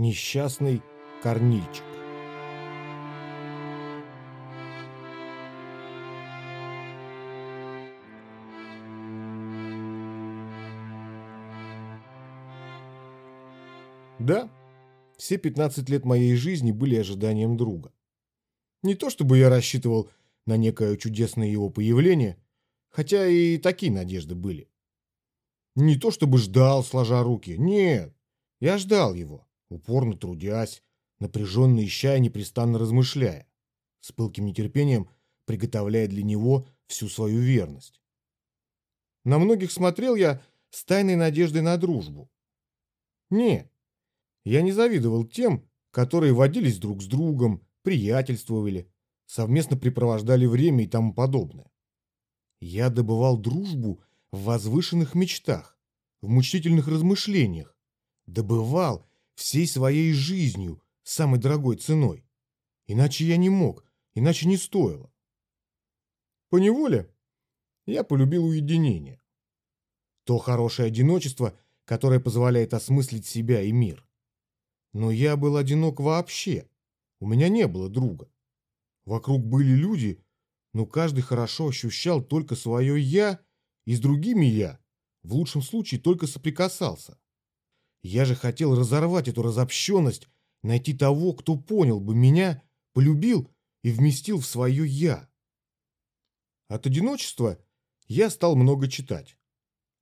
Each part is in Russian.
Несчастный Корнильчик. Да, все 15 лет моей жизни были ожиданием друга. Не то чтобы я рассчитывал на некое чудесное его появление, хотя и такие надежды были. Не то чтобы ждал, сложа руки, нет, я ждал его, упорно трудясь, напряженно ища и непрестанно размышляя, с пылким нетерпением приготовляя для него всю свою верность. На многих смотрел я с тайной надеждой на дружбу. Нет, я не завидовал тем, которые водились друг с другом, приятельствовали, совместно препровождали время и тому подобное. Я добывал дружбу в возвышенных мечтах, в мучительных размышлениях, добывал всей своей жизнью, самой дорогой ценой. Иначе я не мог, иначе не стоило. По неволе я полюбил уединение. То хорошее одиночество, которое позволяет осмыслить себя и мир. Но я был одинок вообще. У меня не было друга. Вокруг были люди, но каждый хорошо ощущал только свое «я», и с другими «я» в лучшем случае только соприкасался. Я же хотел разорвать эту разобщенность, найти того, кто понял бы меня, полюбил и вместил в свое «я». От одиночества я стал много читать.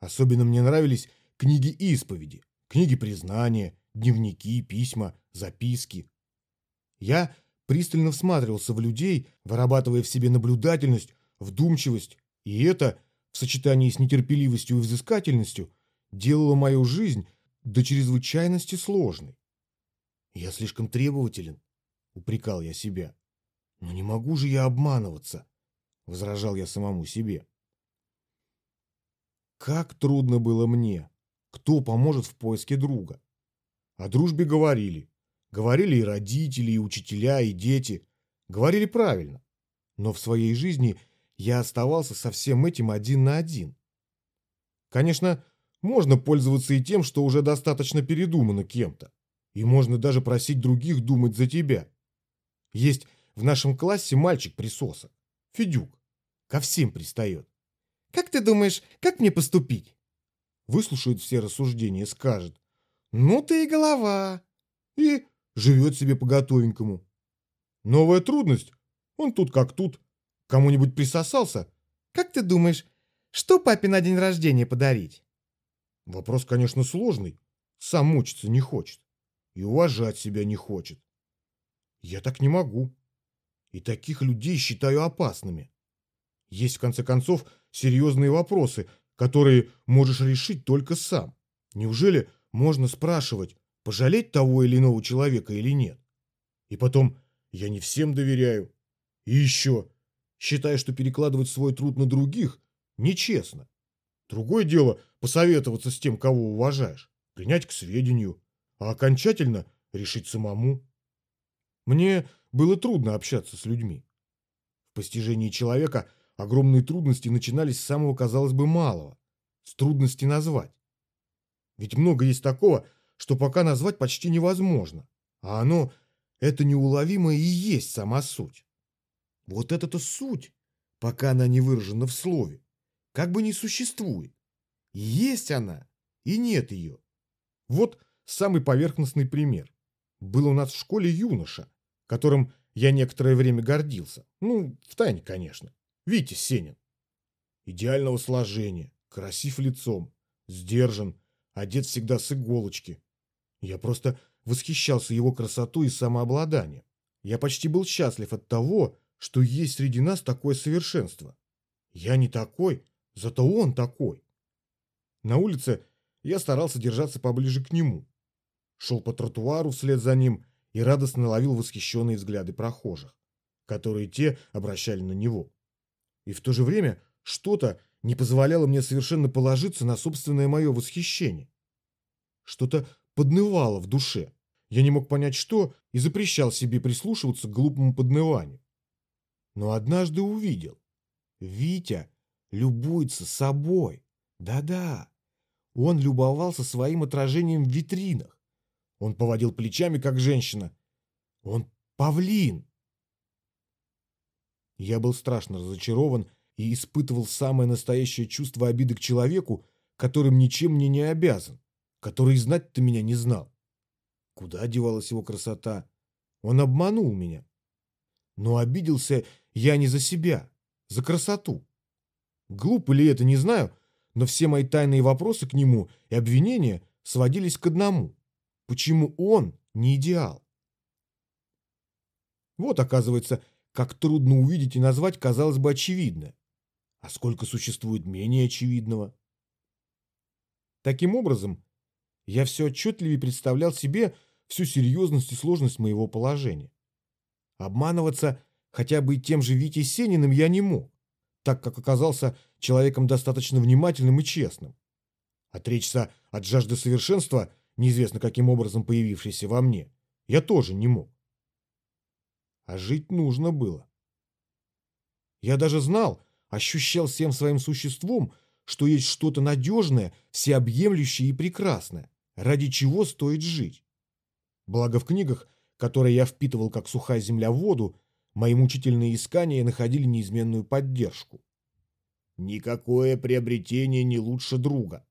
Особенно мне нравились книги исповеди, книги признания, дневники, письма, записки. Я пристально всматривался в людей, вырабатывая в себе наблюдательность, вдумчивость, и это, в сочетании с нетерпеливостью и взыскательностью, делало мою жизнь до чрезвычайности сложной. Я слишком требователен, упрекал я себя. Но не могу же я обманываться, возражал я самому себе. Как трудно было мне. Кто поможет в поиске друга? О дружбе говорили. Говорили и родители, и учителя, и дети. Говорили правильно. Но в своей жизни я оставался со всем этим один на один. Конечно, можно пользоваться и тем, что уже достаточно передумано кем-то. И можно даже просить других думать за тебя. Есть в нашем классе мальчик-присосок. Федюк. Ко всем пристает. «Как ты думаешь, как мне поступить?» Выслушает все рассуждения скажет. Ну ты и голова. И живет себе по-готовенькому. Новая трудность. Он тут как тут. Кому-нибудь присосался. Как ты думаешь, что папе на день рождения подарить? Вопрос, конечно, сложный. Сам мучиться не хочет. И уважать себя не хочет. Я так не могу. И таких людей считаю опасными. Есть, в конце концов, серьезные вопросы, которые можешь решить только сам. Неужели можно спрашивать, пожалеть того или иного человека или нет. И потом, я не всем доверяю. И еще, считаю, что перекладывать свой труд на других нечестно. Другое дело посоветоваться с тем, кого уважаешь, принять к сведению, а окончательно решить самому. Мне было трудно общаться с людьми. В постижении человека огромные трудности начинались с самого, казалось бы, малого, с трудности назвать. Ведь много есть такого, что пока назвать почти невозможно. А оно, это неуловимое и есть сама суть. Вот это-то суть, пока она не выражена в слове, как бы не существует. Есть она, и нет ее. Вот самый поверхностный пример. Был у нас в школе юноша, которым я некоторое время гордился. Ну, в тайне, конечно. Витя Сенин. Идеального сложения, красив лицом, сдержан, одет всегда с иголочки. Я просто восхищался его красотой и самообладанием. Я почти был счастлив от того, что есть среди нас такое совершенство. Я не такой, зато он такой. На улице я старался держаться поближе к нему. Шел по тротуару вслед за ним и радостно ловил восхищенные взгляды прохожих, которые те обращали на него. И в то же время что-то не позволяло мне совершенно положиться на собственное мое восхищение. Что-то поднывало в душе. Я не мог понять, что, и запрещал себе прислушиваться к глупому подныванию. Но однажды увидел. Витя любуется собой. Да-да. Он любовался своим отражением в витринах. Он поводил плечами, как женщина. Он павлин. Я был страшно разочарован и испытывал самое настоящее чувство обиды к человеку, которым ничем мне не обязан, который знать-то меня не знал. Куда девалась его красота? Он обманул меня. Но обиделся я не за себя, за красоту. Глупо ли это, не знаю, но все мои тайные вопросы к нему и обвинения сводились к одному. Почему он не идеал? Вот, оказывается, как трудно увидеть и назвать, казалось бы, очевидное. А сколько существует менее очевидного? Таким образом, я все отчетливее представлял себе всю серьезность и сложность моего положения. Обманываться хотя бы и тем же Витей Сениным я не мог, так как оказался человеком достаточно внимательным и честным. Отречься от жажды совершенства, неизвестно каким образом появившейся во мне, я тоже не мог. А жить нужно было. Я даже знал, ощущал всем своим существом, что есть что-то надежное, всеобъемлющее и прекрасное, ради чего стоит жить. Благо в книгах, которые я впитывал как сухая земля в воду, мои мучительные искания находили неизменную поддержку. Никакое приобретение не лучше друга.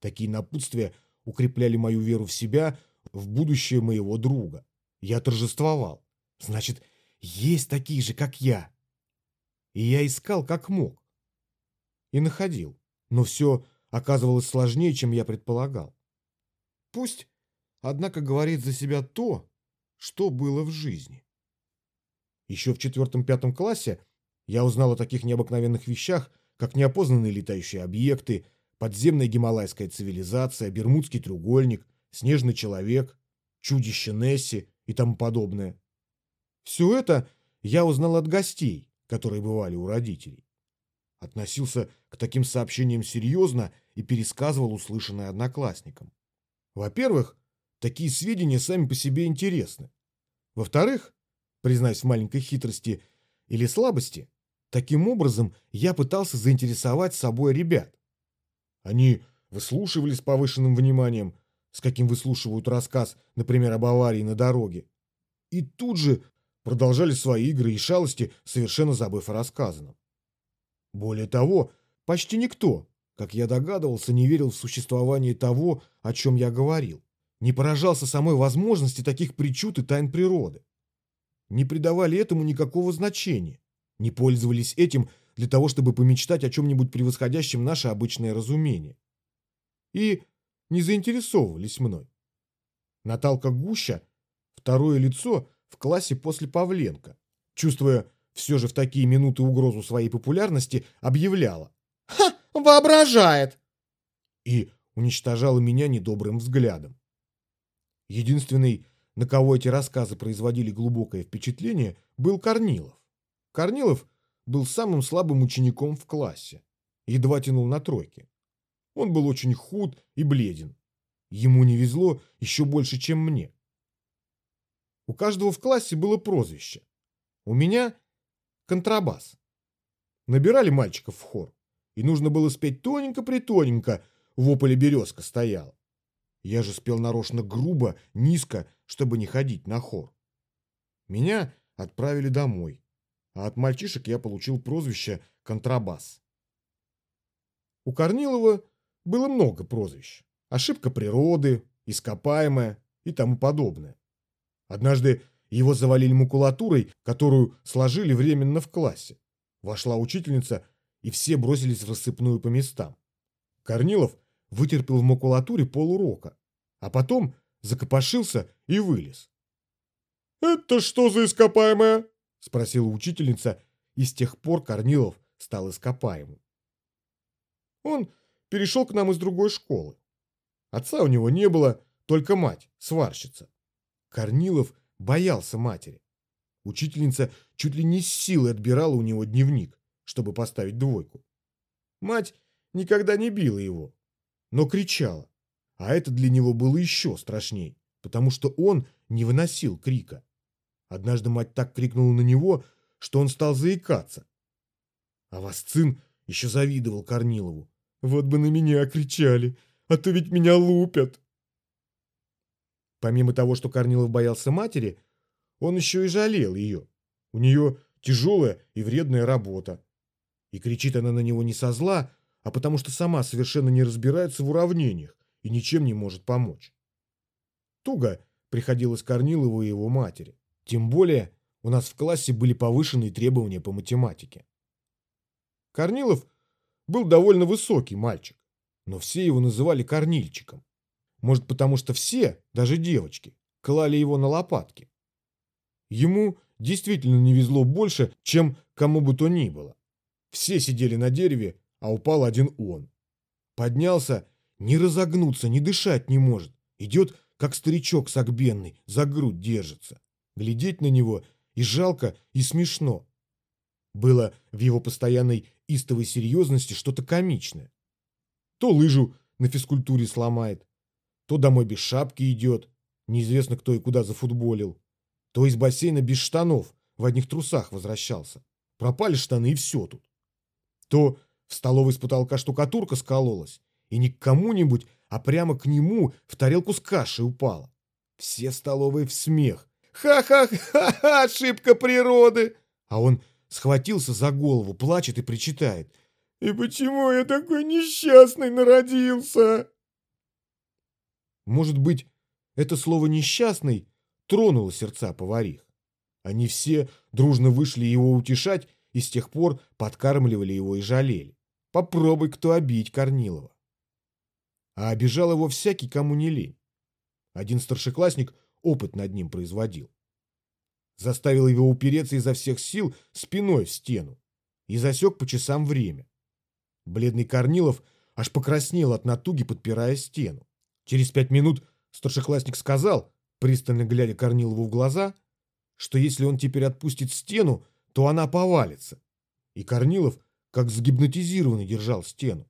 Такие напутствия укрепляли мою веру в себя, в будущее моего друга. Я торжествовал. Значит, есть такие же, как я. И я искал как мог. И находил. Но все оказывалось сложнее, чем я предполагал. Пусть, однако, говорит за себя то, что было в жизни. Еще в четвертом-пятом классе я узнал о таких необыкновенных вещах, как неопознанные летающие объекты, подземная гималайская цивилизация, Бермудский треугольник, снежный человек, чудище Несси и тому подобное. Все это я узнал от гостей, которые бывали у родителей. Относился к таким сообщениям серьезно и пересказывал услышанное одноклассникам. Во-первых, такие сведения сами по себе интересны. Во-вторых, признаюсь в маленькой хитрости или слабости, таким образом я пытался заинтересовать собой ребят. Они выслушивали с повышенным вниманием, с каким выслушивают рассказ, например, об аварии на дороге. И тут же продолжали свои игры и шалости, совершенно забыв о рассказанном. Более того, почти никто, как я догадывался, не верил в существование того, о чем я говорил, не поражался самой возможности таких причуд и тайн природы. Не придавали этому никакого значения, не пользовались этим для того, чтобы помечтать о чем-нибудь превосходящем наше обычное разумение. И не заинтересовывались мной. Наталка Гуща, второе лицо, в классе после Павленко, чувствуя все же в такие минуты угрозу своей популярности, объявляла «Ха! Воображает!» и уничтожала меня недобрым взглядом. Единственный, на кого эти рассказы производили глубокое впечатление, был Корнилов. Корнилов был самым слабым учеником в классе, едва тянул на тройке. Он был очень худ и бледен. Ему не везло еще больше, чем мне. У каждого в классе было прозвище. У меня контрабас. Набирали мальчиков в хор, и нужно было спеть тоненько-притоненько, в ополе березка стояла. Я же спел нарочно грубо, низко, чтобы не ходить на хор. Меня отправили домой, а от мальчишек я получил прозвище «контрабас». У Корнилова было много прозвищ. Ошибка природы, ископаемая и тому подобное. Однажды его завалили макулатурой, которую сложили временно в классе. Вошла учительница, и все бросились в рассыпную по местам. Корнилов вытерпел в макулатуре полурока, а потом закопошился и вылез. «Это что за ископаемое?» – спросила учительница, и с тех пор Корнилов стал ископаемым. Он перешел к нам из другой школы. Отца у него не было, только мать, сварщица. Корнилов боялся матери. Учительница чуть ли не с силой отбирала у него дневник, чтобы поставить двойку. Мать никогда не била его, но кричала. А это для него было еще страшней, потому что он не выносил крика. Однажды мать так крикнула на него, что он стал заикаться. А Васцин еще завидовал Корнилову. «Вот бы на меня кричали, а то ведь меня лупят!» Помимо того, что Корнилов боялся матери, он еще и жалел ее. У нее тяжелая и вредная работа. И кричит она на него не со зла, а потому что сама совершенно не разбирается в уравнениях и ничем не может помочь. Туго приходилось Корнилову и его матери. Тем более у нас в классе были повышенные требования по математике. Корнилов был довольно высокий мальчик, но все его называли Корнильчиком. Может, потому что все, даже девочки, клали его на лопатки. Ему действительно не везло больше, чем кому бы то ни было. Все сидели на дереве, а упал один он. Поднялся, не разогнуться, не дышать не может. Идет, как старичок согбенный, за грудь держится. Глядеть на него и жалко, и смешно. Было в его постоянной истовой серьезности что-то комичное. То лыжу на физкультуре сломает, то домой без шапки идет, неизвестно кто и куда зафутболил, то из бассейна без штанов, в одних трусах возвращался. Пропали штаны и все тут. То в столовой с потолка штукатурка скололась, и не к кому-нибудь, а прямо к нему в тарелку с кашей упала. Все столовые в смех. «Ха-ха-ха! Ошибка природы!» А он схватился за голову, плачет и причитает. «И почему я такой несчастный народился?» Может быть, это слово «несчастный» тронуло сердца поварих. Они все дружно вышли его утешать и с тех пор подкармливали его и жалели. Попробуй кто обидеть Корнилова. А обижал его всякий, кому не лень. Один старшеклассник опыт над ним производил. Заставил его упереться изо всех сил спиной в стену и засек по часам время. Бледный Корнилов аж покраснел от натуги, подпирая стену. Через пять минут старшеклассник сказал, пристально глядя Корнилову в глаза, что если он теперь отпустит стену, то она повалится. И Корнилов, как сгипнотизированный, держал стену.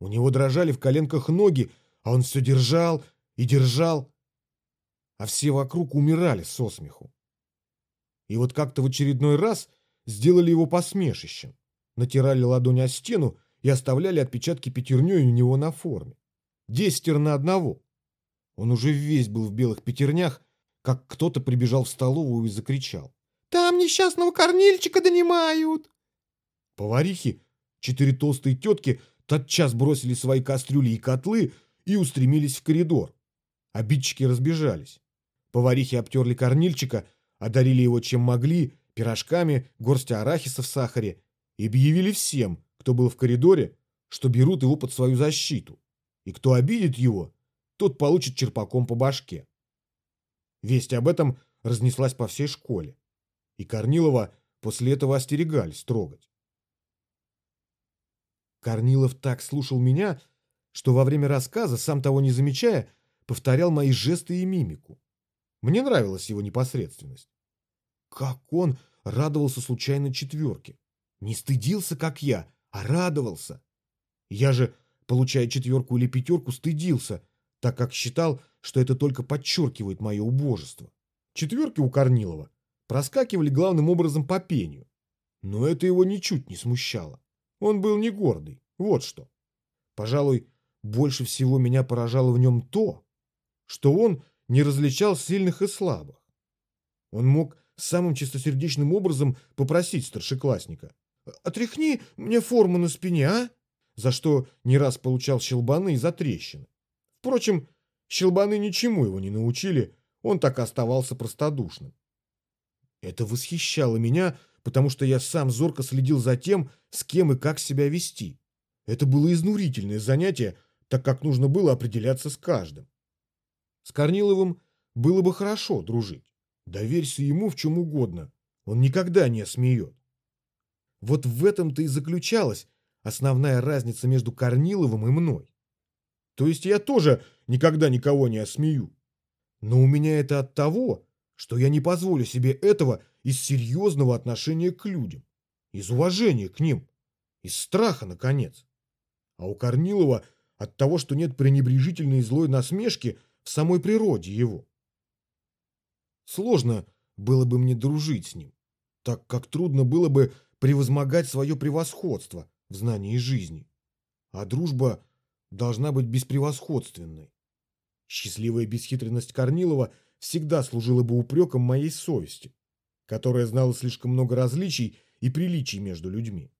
У него дрожали в коленках ноги, а он все держал и держал, а все вокруг умирали со смеху. И вот как-то в очередной раз сделали его посмешищем, натирали ладони о стену и оставляли отпечатки пятерней у него на форме. Десятеро на одного. Он уже весь был в белых пятернях, как кто-то прибежал в столовую и закричал. «Там несчастного корнильчика донимают!» Поварихи, четыре толстые тетки, тотчас бросили свои кастрюли и котлы и устремились в коридор. Обидчики разбежались. Поварихи обтерли корнильчика, одарили его чем могли, пирожками, горстью арахиса в сахаре, и объявили всем, кто был в коридоре, что берут его под свою защиту и кто обидит его, тот получит черпаком по башке. Весть об этом разнеслась по всей школе, и Корнилова после этого остерегались трогать. Корнилов так слушал меня, что во время рассказа, сам того не замечая, повторял мои жесты и мимику. Мне нравилась его непосредственность. Как он радовался случайной четверке. Не стыдился, как я, а радовался. Я же получая четверку или пятерку, стыдился, так как считал, что это только подчеркивает мое убожество. Четверки у Корнилова проскакивали главным образом по пению. Но это его ничуть не смущало. Он был не гордый. Вот что. Пожалуй, больше всего меня поражало в нем то, что он не различал сильных и слабых. Он мог самым чистосердечным образом попросить старшеклассника. «Отряхни мне форму на спине, а?» за что не раз получал щелбаны и затрещины. Впрочем, щелбаны ничему его не научили, он так оставался простодушным. Это восхищало меня, потому что я сам зорко следил за тем, с кем и как себя вести. Это было изнурительное занятие, так как нужно было определяться с каждым. С Корниловым было бы хорошо дружить. Доверься ему в чем угодно, он никогда не осмеет. Вот в этом-то и заключалась основная разница между Корниловым и мной. То есть я тоже никогда никого не осмею. Но у меня это от того, что я не позволю себе этого из серьезного отношения к людям, из уважения к ним, из страха, наконец. А у Корнилова от того, что нет пренебрежительной злой насмешки в самой природе его. Сложно было бы мне дружить с ним, так как трудно было бы превозмогать свое превосходство, в знании жизни. А дружба должна быть беспревосходственной. Счастливая бесхитренность Корнилова всегда служила бы упреком моей совести, которая знала слишком много различий и приличий между людьми.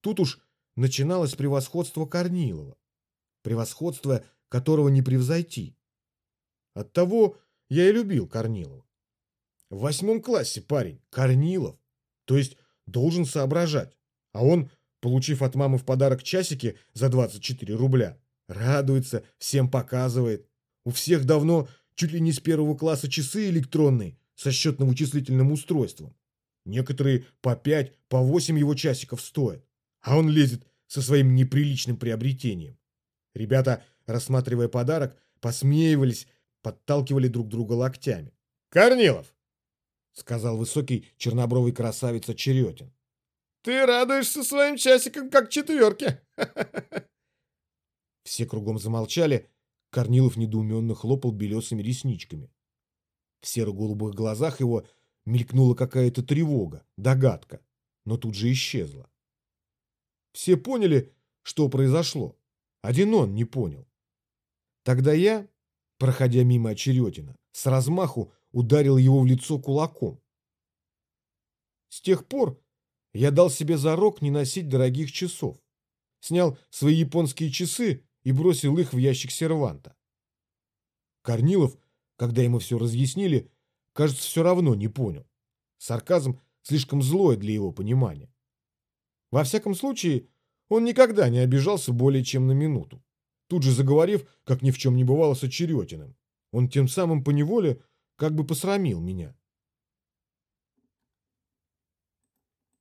Тут уж начиналось превосходство Корнилова, превосходство которого не превзойти. Оттого я и любил Корнилова. В восьмом классе парень, Корнилов, то есть должен соображать, а он, получив от мамы в подарок часики за 24 рубля, радуется, всем показывает. У всех давно чуть ли не с первого класса часы электронные со счетно-вычислительным устройством. Некоторые по 5, по 8 его часиков стоят, а он лезет со своим неприличным приобретением. Ребята, рассматривая подарок, посмеивались, подталкивали друг друга локтями. «Корнилов!» — сказал высокий чернобровый красавец Черетин. «Ты радуешься своим часиком, как четверке!» Все кругом замолчали. Корнилов недоуменно хлопал белесыми ресничками. В серо-голубых глазах его мелькнула какая-то тревога, догадка, но тут же исчезла. Все поняли, что произошло. Один он не понял. Тогда я, проходя мимо Очеретина, с размаху ударил его в лицо кулаком. С тех пор я дал себе зарок не носить дорогих часов. Снял свои японские часы и бросил их в ящик серванта. Корнилов, когда ему все разъяснили, кажется, все равно не понял. Сарказм слишком злой для его понимания. Во всяком случае, он никогда не обижался более чем на минуту. Тут же заговорив, как ни в чем не бывало с Очеретиным, он тем самым поневоле как бы посрамил меня.